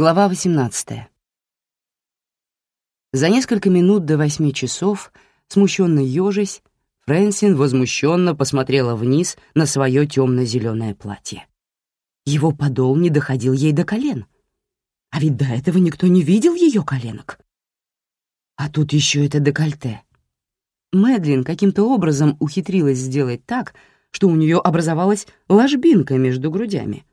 Глава 18. За несколько минут до восьми часов, смущенно ежась, Фрэнсин возмущенно посмотрела вниз на свое темно-зеленое платье. Его подол не доходил ей до колен. А ведь до этого никто не видел ее коленок. А тут еще это декольте. Мэдлин каким-то образом ухитрилась сделать так, что у нее образовалась ложбинка между грудями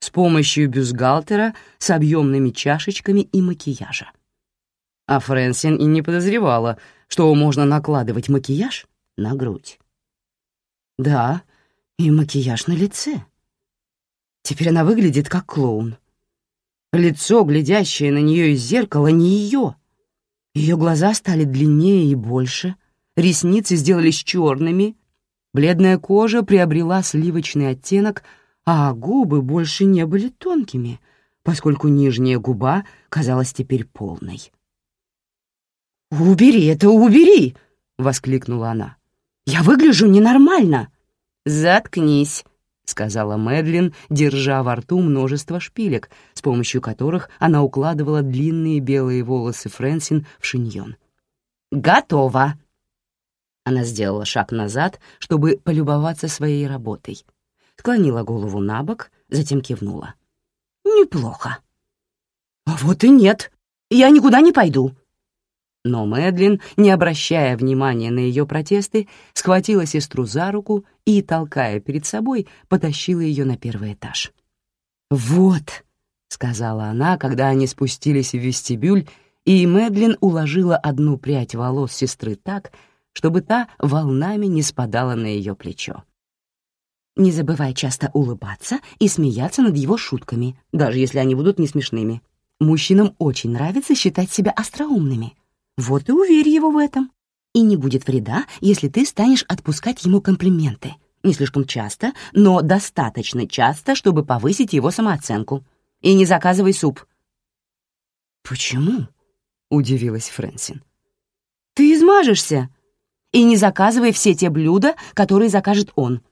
с помощью бюстгальтера с объемными чашечками и макияжа. А Фрэнсин и не подозревала, что можно накладывать макияж на грудь. Да, и макияж на лице. Теперь она выглядит как клоун. Лицо, глядящее на нее из зеркала, не ее. Ее глаза стали длиннее и больше, ресницы сделались черными, бледная кожа приобрела сливочный оттенок, а губы больше не были тонкими, поскольку нижняя губа казалась теперь полной. «Убери это, убери!» — воскликнула она. «Я выгляжу ненормально!» «Заткнись!» — сказала Мэдлин, держа во рту множество шпилек, с помощью которых она укладывала длинные белые волосы Фрэнсин в шиньон. «Готово!» Она сделала шаг назад, чтобы полюбоваться своей работой. Склонила голову на бок, затем кивнула. «Неплохо». «А вот и нет. Я никуда не пойду». Но Мэдлин, не обращая внимания на ее протесты, схватила сестру за руку и, толкая перед собой, потащила ее на первый этаж. «Вот», — сказала она, когда они спустились в вестибюль, и Мэдлин уложила одну прядь волос сестры так, чтобы та волнами не спадала на ее плечо. Не забывай часто улыбаться и смеяться над его шутками, даже если они будут не смешными. Мужчинам очень нравится считать себя остроумными. Вот и уверь его в этом. И не будет вреда, если ты станешь отпускать ему комплименты. Не слишком часто, но достаточно часто, чтобы повысить его самооценку. И не заказывай суп. «Почему?» — удивилась Фрэнсин. «Ты измажешься. И не заказывай все те блюда, которые закажет он.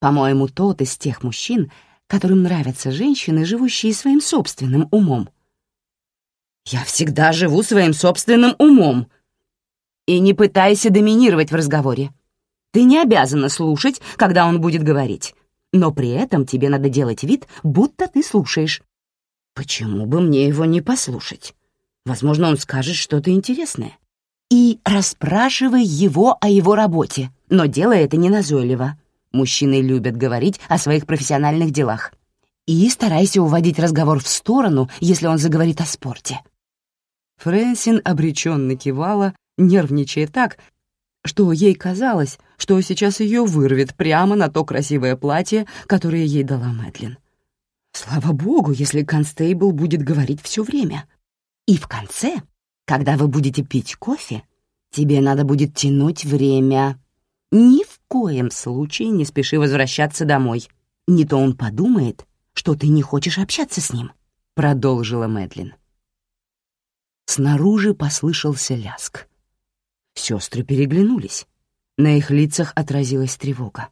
По-моему, тот из тех мужчин, которым нравятся женщины, живущие своим собственным умом. Я всегда живу своим собственным умом. И не пытайся доминировать в разговоре. Ты не обязана слушать, когда он будет говорить, но при этом тебе надо делать вид, будто ты слушаешь. Почему бы мне его не послушать? Возможно, он скажет что-то интересное. И расспрашивай его о его работе, но делай это не назойливо. Мужчины любят говорить о своих профессиональных делах. И старайся уводить разговор в сторону, если он заговорит о спорте. Фрэнсин обреченно кивала, нервничая так, что ей казалось, что сейчас ее вырвет прямо на то красивое платье, которое ей дала Мэдлин. Слава богу, если констейбл будет говорить все время. И в конце, когда вы будете пить кофе, тебе надо будет тянуть время. Ни в коем случае не спеши возвращаться домой. Не то он подумает, что ты не хочешь общаться с ним», — продолжила Мэдлин. Снаружи послышался ляск. Сестры переглянулись. На их лицах отразилась тревога.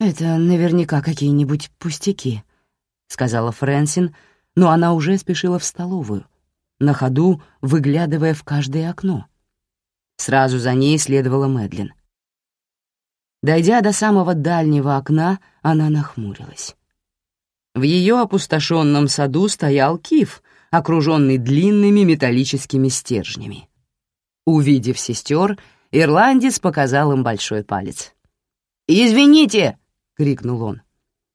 «Это наверняка какие-нибудь пустяки», — сказала Фрэнсин, но она уже спешила в столовую, на ходу выглядывая в каждое окно. Сразу за ней следовала Мэдлин. Дойдя до самого дальнего окна, она нахмурилась. В ее опустошенном саду стоял киф, окруженный длинными металлическими стержнями. Увидев сестер, ирландец показал им большой палец. «Извините!» — крикнул он.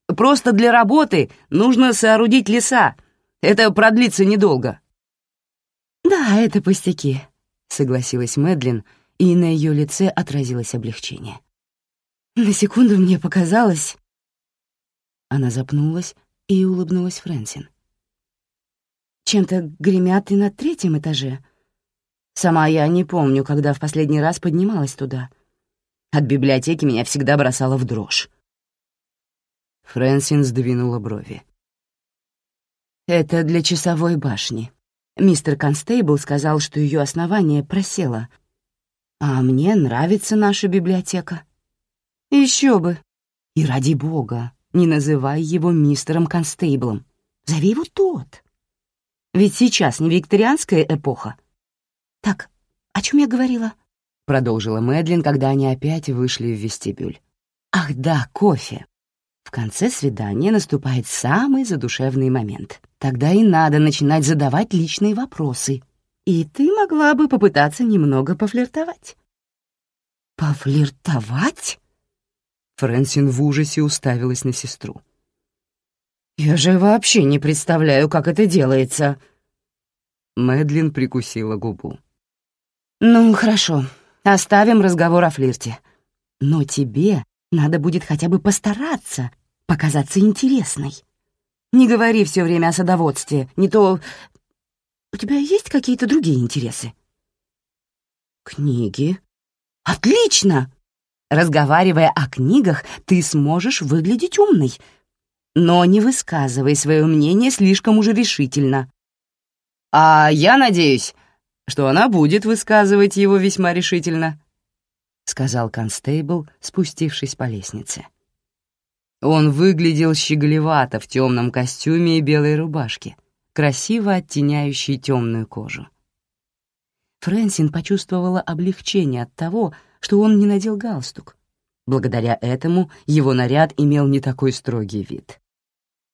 «Просто для работы нужно соорудить леса. Это продлится недолго». «Да, это пустяки», — согласилась Мэдлин, и на ее лице отразилось облегчение. «На секунду мне показалось...» Она запнулась и улыбнулась Фрэнсин. «Чем-то гремят и на третьем этаже. Сама я не помню, когда в последний раз поднималась туда. От библиотеки меня всегда бросало в дрожь». Фрэнсин сдвинула брови. «Это для часовой башни», Мистер Констейбл сказал, что ее основание просело. А мне нравится наша библиотека. Еще бы. И ради бога, не называй его мистером Констейблом. Зови его тот. Ведь сейчас не викторианская эпоха. Так, о чем я говорила? Продолжила Мэдлин, когда они опять вышли в вестибюль. Ах да, кофе. В конце свидания наступает самый задушевный момент. Тогда и надо начинать задавать личные вопросы. И ты могла бы попытаться немного пофлиртовать. «Пофлиртовать?» Фрэнсин в ужасе уставилась на сестру. «Я же вообще не представляю, как это делается». Мэдлин прикусила губу. «Ну, хорошо, оставим разговор о флирте. Но тебе надо будет хотя бы постараться показаться интересной. Не говори все время о садоводстве, не то... У тебя есть какие-то другие интересы?» «Книги». «Отлично! Разговаривая о книгах, ты сможешь выглядеть умной, но не высказывай свое мнение слишком уже решительно. А я надеюсь, что она будет высказывать его весьма решительно, сказал констейбл, спустившись по лестнице. Он выглядел щеголевато в темном костюме и белой рубашке, красиво оттеняющей темную кожу. Фрэнсин почувствовала облегчение от того, что он не надел галстук. Благодаря этому его наряд имел не такой строгий вид.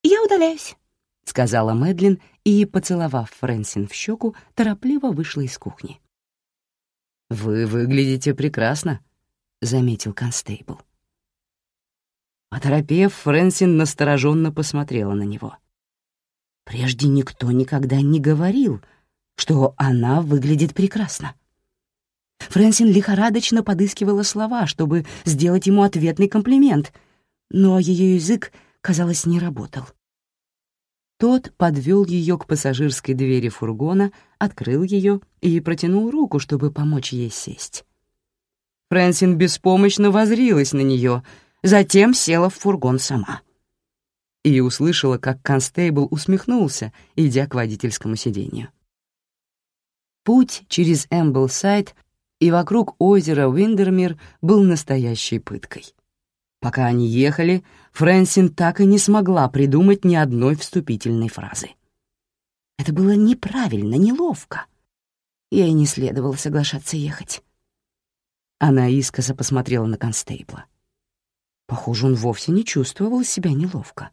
«Я удаляюсь», — сказала Мэдлин и, поцеловав Фрэнсин в щеку, торопливо вышла из кухни. «Вы выглядите прекрасно», — заметил констейбл. Оторопев, Фрэнсин настороженно посмотрела на него. Прежде никто никогда не говорил, что она выглядит прекрасно. Фрэнсин лихорадочно подыскивала слова, чтобы сделать ему ответный комплимент, но ее язык, казалось, не работал. Тот подвел ее к пассажирской двери фургона, открыл ее и протянул руку, чтобы помочь ей сесть. Фрэнсин беспомощно возрилась на нее, затем села в фургон сама. И услышала, как констейбл усмехнулся, идя к водительскому сиденью. Путь через Эмблсайд и вокруг озера Уиндермир был настоящей пыткой. Пока они ехали, Фрэнсин так и не смогла придумать ни одной вступительной фразы. Это было неправильно, неловко. Ей не следовало соглашаться ехать. Она искоса посмотрела на констейбла. Похоже, он вовсе не чувствовал себя неловко.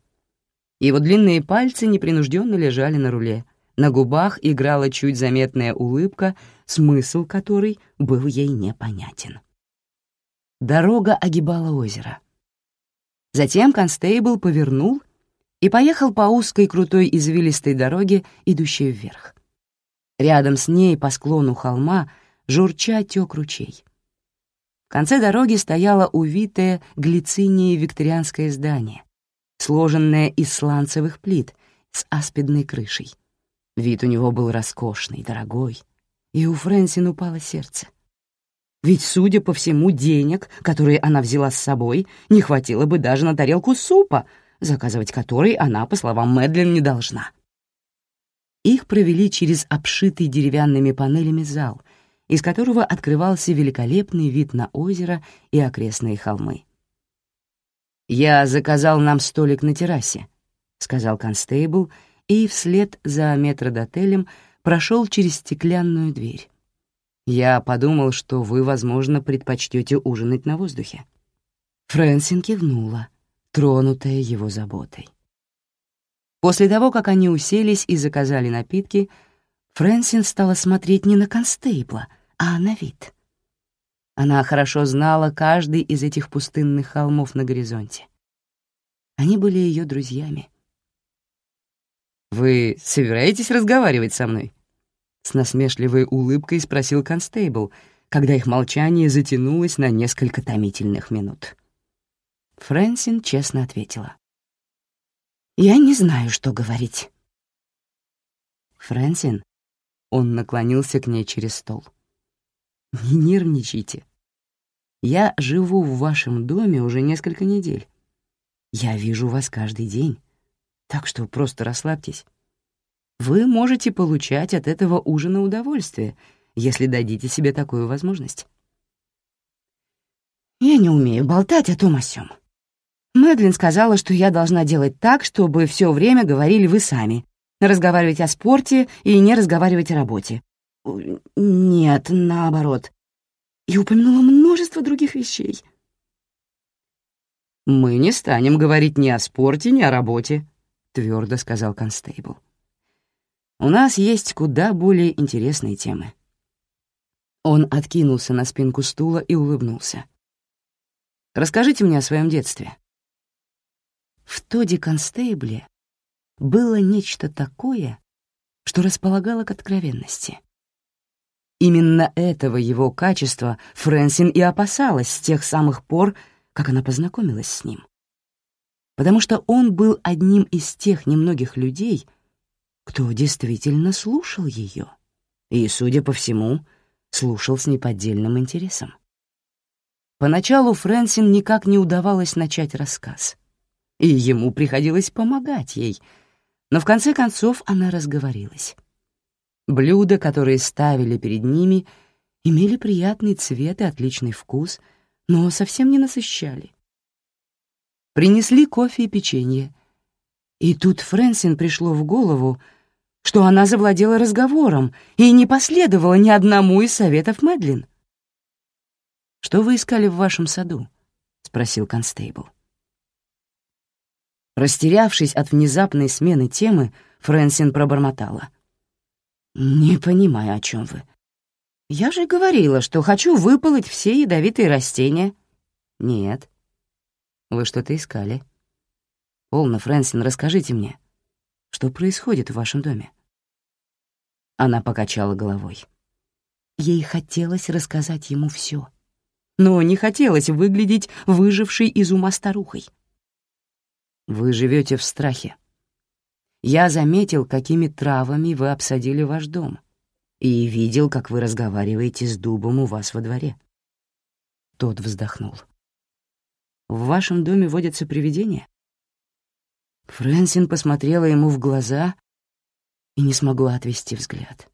Его длинные пальцы непринужденно лежали на руле, на губах играла чуть заметная улыбка, смысл которой был ей непонятен. Дорога огибала озеро. Затем констейбл повернул и поехал по узкой крутой извилистой дороге, идущей вверх. Рядом с ней по склону холма журча тек ручей. Конце дороги стояло увитое глицинией викторианское здание, сложенное из сланцевых плит с аспидной крышей. Вид у него был роскошный, дорогой, и у Фрэнсин упало сердце. Ведь, судя по всему, денег, которые она взяла с собой, не хватило бы даже на тарелку супа, заказывать который она, по словам Мэдлин, не должна. Их провели через обшитый деревянными панелями зал, из которого открывался великолепный вид на озеро и окрестные холмы. «Я заказал нам столик на террасе», — сказал констейбл, — и вслед за метродотелем прошел через стеклянную дверь. Я подумал, что вы, возможно, предпочтете ужинать на воздухе. Фрэнсин кивнула, тронутая его заботой. После того, как они уселись и заказали напитки, Фрэнсин стала смотреть не на констейбла, а на вид. Она хорошо знала каждый из этих пустынных холмов на горизонте. Они были ее друзьями, «Вы собираетесь разговаривать со мной?» С насмешливой улыбкой спросил констейбл, когда их молчание затянулось на несколько томительных минут. Фрэнсин честно ответила. «Я не знаю, что говорить». «Фрэнсин?» Он наклонился к ней через стол. «Не нервничайте. Я живу в вашем доме уже несколько недель. Я вижу вас каждый день так что просто расслабьтесь. Вы можете получать от этого ужина удовольствие, если дадите себе такую возможность. Я не умею болтать о том о сём. Мэдлин сказала, что я должна делать так, чтобы все время говорили вы сами, разговаривать о спорте и не разговаривать о работе. Нет, наоборот. И упомянула множество других вещей. «Мы не станем говорить ни о спорте, ни о работе», — твердо сказал констейбл. «У нас есть куда более интересные темы». Он откинулся на спинку стула и улыбнулся. «Расскажите мне о своем детстве». В Тоди Констейбле было нечто такое, что располагало к откровенности. Именно этого его качества Фрэнсин и опасалась с тех самых пор, как она познакомилась с ним. Потому что он был одним из тех немногих людей, кто действительно слушал ее и, судя по всему, слушал с неподдельным интересом. Поначалу Фрэнсин никак не удавалось начать рассказ, и ему приходилось помогать ей, но в конце концов она разговорилась. Блюда, которые ставили перед ними, имели приятный цвет и отличный вкус, но совсем не насыщали. Принесли кофе и печенье. И тут Фрэнсин пришло в голову, что она завладела разговором и не последовала ни одному из советов Мэдлин. «Что вы искали в вашем саду?» — спросил констейбл. Растерявшись от внезапной смены темы, Фрэнсин пробормотала. «Не понимаю, о чем вы. Я же говорила, что хочу выполоть все ядовитые растения». «Нет». «Вы что-то искали?» «Полно, Фрэнсин, расскажите мне, что происходит в вашем доме?» Она покачала головой. Ей хотелось рассказать ему все, но не хотелось выглядеть выжившей из ума старухой. «Вы живете в страхе. Я заметил, какими травами вы обсадили ваш дом, и видел, как вы разговариваете с дубом у вас во дворе». Тот вздохнул. «В вашем доме водятся привидения?» Фрэнсин посмотрела ему в глаза и не смогла отвести взгляд.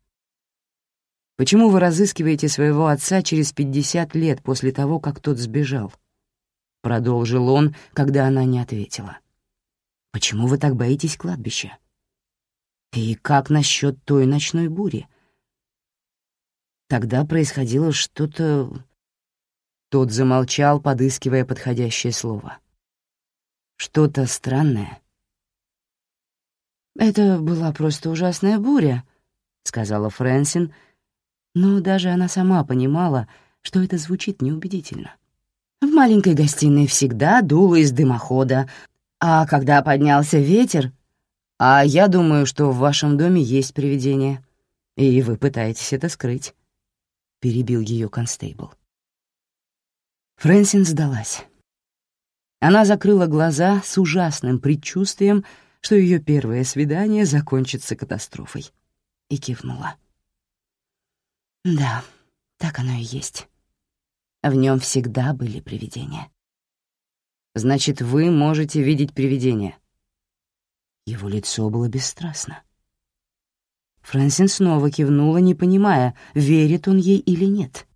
«Почему вы разыскиваете своего отца через пятьдесят лет после того, как тот сбежал?» — продолжил он, когда она не ответила. Почему вы так боитесь кладбища? И как насчет той ночной бури? Тогда происходило что-то... Тот замолчал, подыскивая подходящее слово. Что-то странное. «Это была просто ужасная буря», — сказала Фрэнсин, но даже она сама понимала, что это звучит неубедительно. В маленькой гостиной всегда дуло из дымохода, а когда поднялся ветер... А я думаю, что в вашем доме есть привидение, и вы пытаетесь это скрыть», — перебил ее констейбл. Фрэнсин сдалась. Она закрыла глаза с ужасным предчувствием, что ее первое свидание закончится катастрофой, и кивнула. Да, так оно и есть. В нем всегда были привидения. Значит, вы можете видеть привидения. Его лицо было бесстрастно. Фрэнсин снова кивнула, не понимая, верит он ей или нет.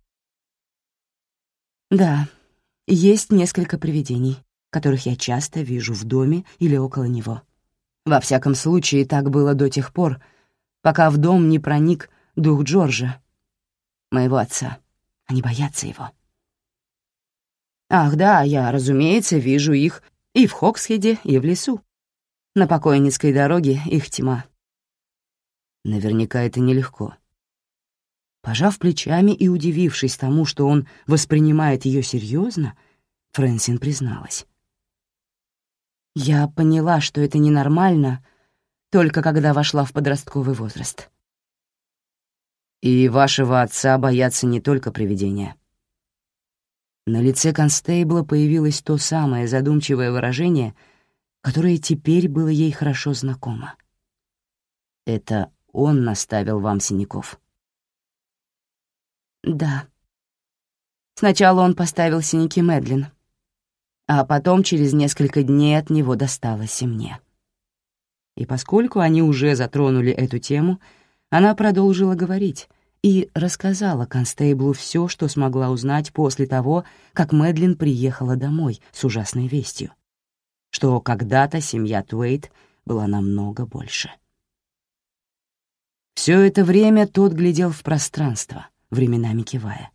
«Да, есть несколько привидений, которых я часто вижу в доме или около него. Во всяком случае, так было до тех пор, пока в дом не проник дух Джорджа, моего отца. Они боятся его. Ах да, я, разумеется, вижу их и в Хоксхеде, и в лесу. На покойницкой дороге их тьма. Наверняка это нелегко. Пожав плечами и удивившись тому, что он воспринимает ее серьезно, Фрэнсин призналась. Я поняла, что это ненормально, только когда вошла в подростковый возраст. И вашего отца боятся не только привидения. На лице констейбла появилось то самое задумчивое выражение, которое теперь было ей хорошо знакомо. «Это он наставил вам синяков?» «Да. Сначала он поставил синяки Мэдлин, а потом через несколько дней от него досталось и мне». И поскольку они уже затронули эту тему, она продолжила говорить — и рассказала констейблу все, что смогла узнать после того, как Мэдлин приехала домой с ужасной вестью. что когда-то семья Туэйт была намного больше. Все это время тот глядел в пространство, временами кивая.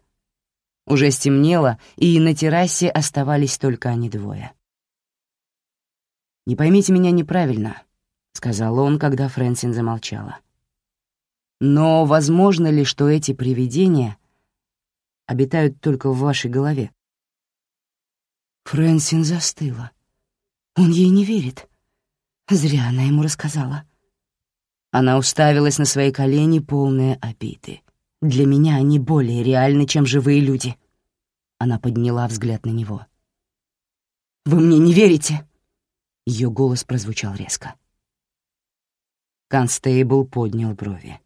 Уже стемнело, и на террасе оставались только они двое. «Не поймите меня неправильно», — сказал он, когда Фрэнсин замолчала. «Но возможно ли, что эти привидения обитают только в вашей голове?» Фрэнсин застыла. Он ей не верит. Зря она ему рассказала. Она уставилась на свои колени, полные обиды. Для меня они более реальны, чем живые люди. Она подняла взгляд на него. «Вы мне не верите?» Ее голос прозвучал резко. Констейбл поднял брови.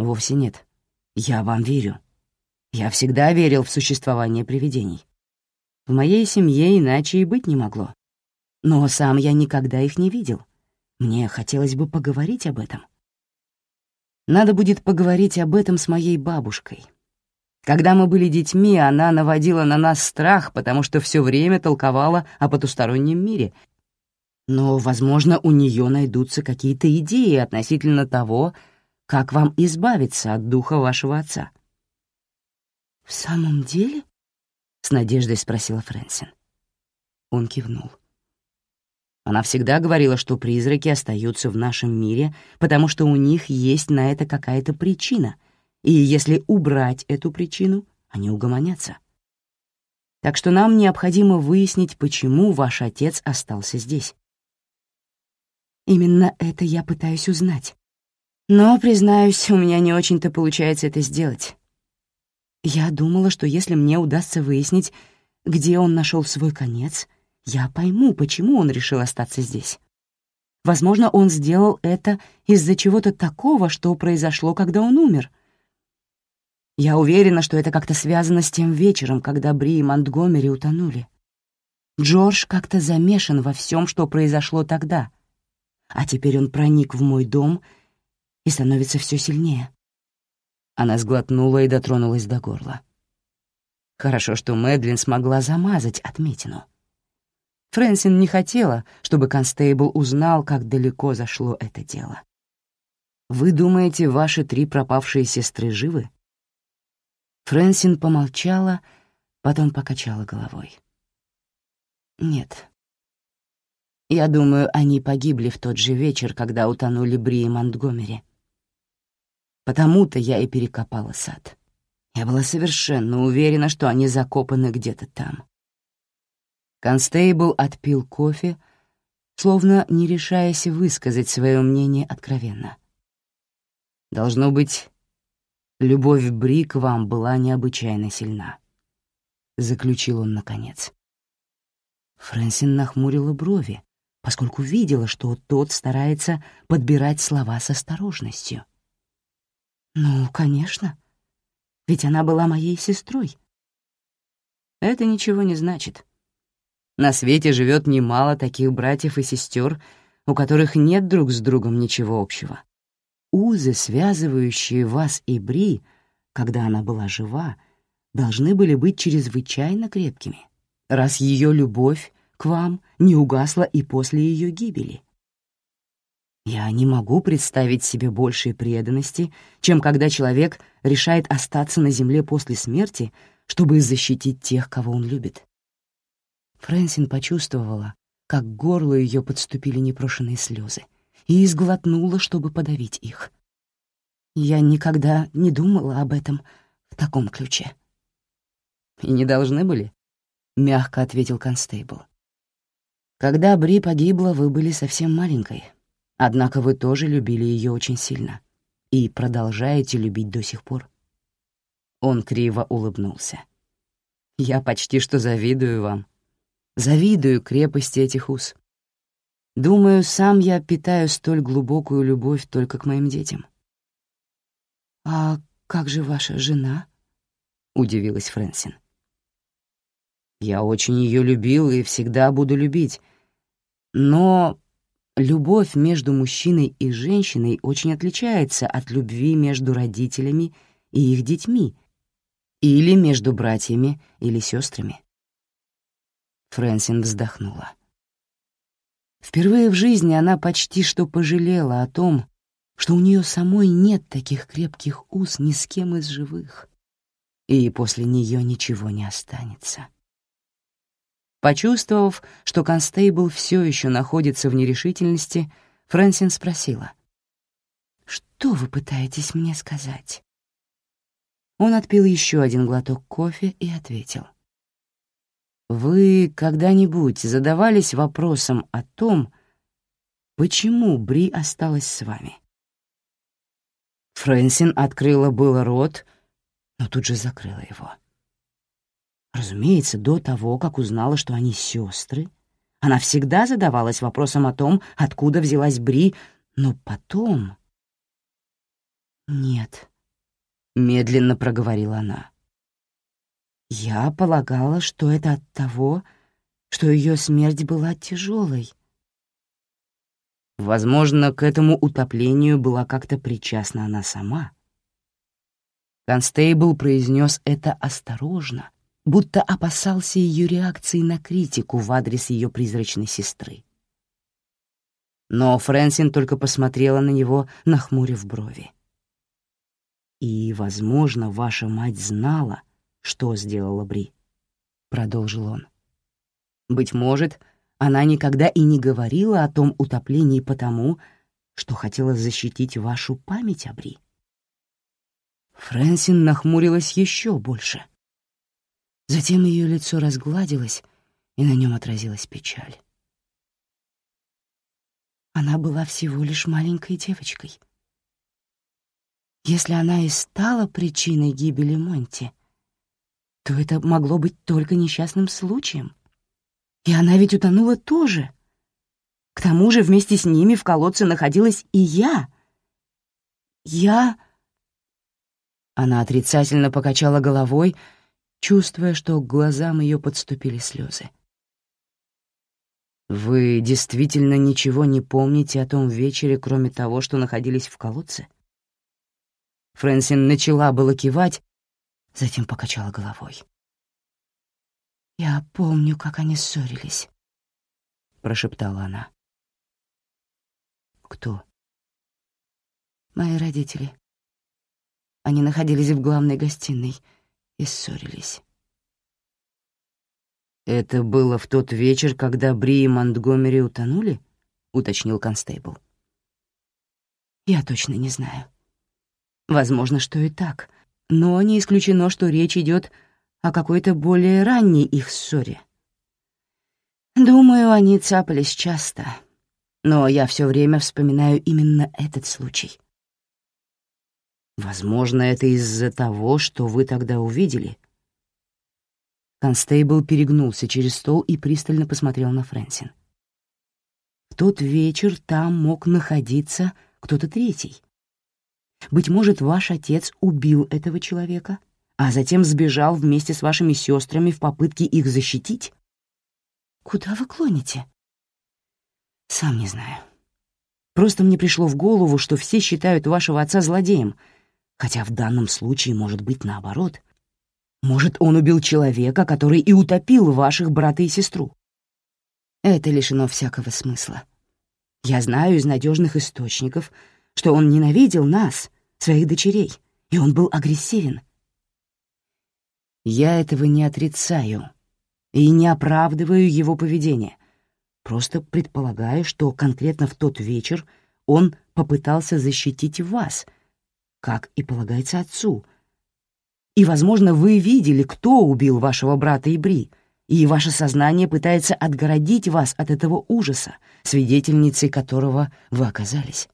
«Вовсе нет. Я вам верю. Я всегда верил в существование привидений. В моей семье иначе и быть не могло. Но сам я никогда их не видел. Мне хотелось бы поговорить об этом. Надо будет поговорить об этом с моей бабушкой. Когда мы были детьми, она наводила на нас страх, потому что все время толковала о потустороннем мире. Но, возможно, у нее найдутся какие-то идеи относительно того, как вам избавиться от духа вашего отца. «В самом деле?» — с надеждой спросила Фрэнсин. Он кивнул. Она всегда говорила, что призраки остаются в нашем мире, потому что у них есть на это какая-то причина, и если убрать эту причину, они угомонятся. Так что нам необходимо выяснить, почему ваш отец остался здесь. Именно это я пытаюсь узнать. Но, признаюсь, у меня не очень-то получается это сделать. Я думала, что если мне удастся выяснить, где он нашел свой конец — я пойму, почему он решил остаться здесь. Возможно, он сделал это из-за чего-то такого, что произошло, когда он умер. Я уверена, что это как-то связано с тем вечером, когда Бри и Монтгомери утонули. Джордж как-то замешан во всем, что произошло тогда. А теперь он проник в мой дом и становится все сильнее. Она сглотнула и дотронулась до горла. Хорошо, что Мэдлин смогла замазать отметину. Фрэнсин не хотела, чтобы констейбл узнал, как далеко зашло это дело. «Вы думаете, ваши три пропавшие сестры живы?» Фрэнсин помолчала, потом покачала головой. «Нет. Я думаю, они погибли в тот же вечер, когда утонули Бри и Монтгомери. Потому-то я и перекопала сад. Я была совершенно уверена, что они закопаны где-то там. Констейбл отпил кофе, словно не решаясь высказать свое мнение откровенно. «Должно быть, любовь Бри к вам была необычайно сильна», — заключил он наконец. Фрэнсин нахмурила брови, поскольку видела, что тот старается подбирать слова с осторожностью. «Ну, конечно, ведь она была моей сестрой». «Это ничего не значит», на свете живет немало таких братьев и сестер, у которых нет друг с другом ничего общего. Узы, связывающие вас и Бри, когда она была жива, должны были быть чрезвычайно крепкими, раз ее любовь к вам не угасла и после ее гибели. Я не могу представить себе большей преданности, чем когда человек решает остаться на земле после смерти, чтобы защитить тех, кого он любит. Фрэнсин почувствовала, как к горлу ее подступили непрошенные слезы, и изглотнула, чтобы подавить их. Я никогда не думала об этом в таком ключе. «И не должны были?» — мягко ответил констейбл. «Когда Бри погибла, вы были совсем маленькой, однако вы тоже любили ее очень сильно и продолжаете любить до сих пор». Он криво улыбнулся. «Я почти что завидую вам. Завидую крепости этих уз. Думаю, сам я питаю столь глубокую любовь только к моим детям. «А как же ваша жена?» — удивилась Фрэнсин. «Я очень ее любил и всегда буду любить. Но любовь между мужчиной и женщиной очень отличается от любви между родителями и их детьми или между братьями или сестрами. Фрэнсин вздохнула. Впервые в жизни она почти что пожалела о том, что у нее самой нет таких крепких уз ни с кем из живых, и после нее ничего не останется. Почувствовав, что констейбл все еще находится в нерешительности, Фрэнсин спросила. «Что вы пытаетесь мне сказать?» Он отпил еще один глоток кофе и ответил. «Вы когда-нибудь задавались вопросом о том, почему Бри осталась с вами?» Фрэнсин открыла было рот, но тут же закрыла его. Разумеется, до того, как узнала, что они сестры, она всегда задавалась вопросом о том, откуда взялась Бри, но потом... «Нет», — медленно проговорила она. «Я полагала, что это от того, что ее смерть была тяжелой. Возможно, к этому утоплению была как-то причастна она сама. Констейбл произнес это осторожно, будто опасался ее реакции на критику в адрес ее призрачной сестры. Но Фрэнсин только посмотрела на него, нахмурив брови. «И, возможно, ваша мать знала, что сделала Бри», — продолжил он. «Быть может, она никогда и не говорила о том утоплении потому, что хотела защитить вашу память о Бри. Фрэнсин нахмурилась еще больше. Затем ее лицо разгладилось, и на нем отразилась печаль. Она была всего лишь маленькой девочкой. Если она и стала причиной гибели Монти, то это могло быть только несчастным случаем — и она ведь утонула тоже. К тому же вместе с ними в колодце находилась и я. Я... Она отрицательно покачала головой, чувствуя, что к глазам ее подступили слезы. «Вы действительно ничего не помните о том вечере, кроме того, что находились в колодце?» Фрэнсин начала было кивать, затем покачала головой. «Я помню, как они ссорились», — прошептала она. «Кто?» «Мои родители. Они находились в главной гостиной и ссорились». «Это было в тот вечер, когда Бри и Монтгомери утонули?» — уточнил констейбл. «Я точно не знаю. Возможно, что и так, но не исключено, что речь идет о какой-то более ранней их ссоре. Думаю, они цапались часто, но я все время вспоминаю именно этот случай. Возможно, это из-за того, что вы тогда увидели. Констейбл перегнулся через стол и пристально посмотрел на Фрэнсин. В тот вечер там мог находиться кто-то третий. Быть может, ваш отец убил этого человека — а затем сбежал вместе с вашими сестрами в попытке их защитить? Куда вы клоните? Сам не знаю. Просто мне пришло в голову, что все считают вашего отца злодеем, хотя в данном случае может быть наоборот. Может, он убил человека, который и утопил ваших брата и сестру. Это лишено всякого смысла. Я знаю из надежных источников, что он ненавидел нас, своих дочерей, и он был агрессивен — я этого не отрицаю и не оправдываю его поведение. Просто предполагаю, что конкретно в тот вечер он попытался защитить вас, как и полагается отцу. И, возможно, вы видели, кто убил вашего брата и Бри, и ваше сознание пытается отгородить вас от этого ужаса, свидетельницей которого вы оказались.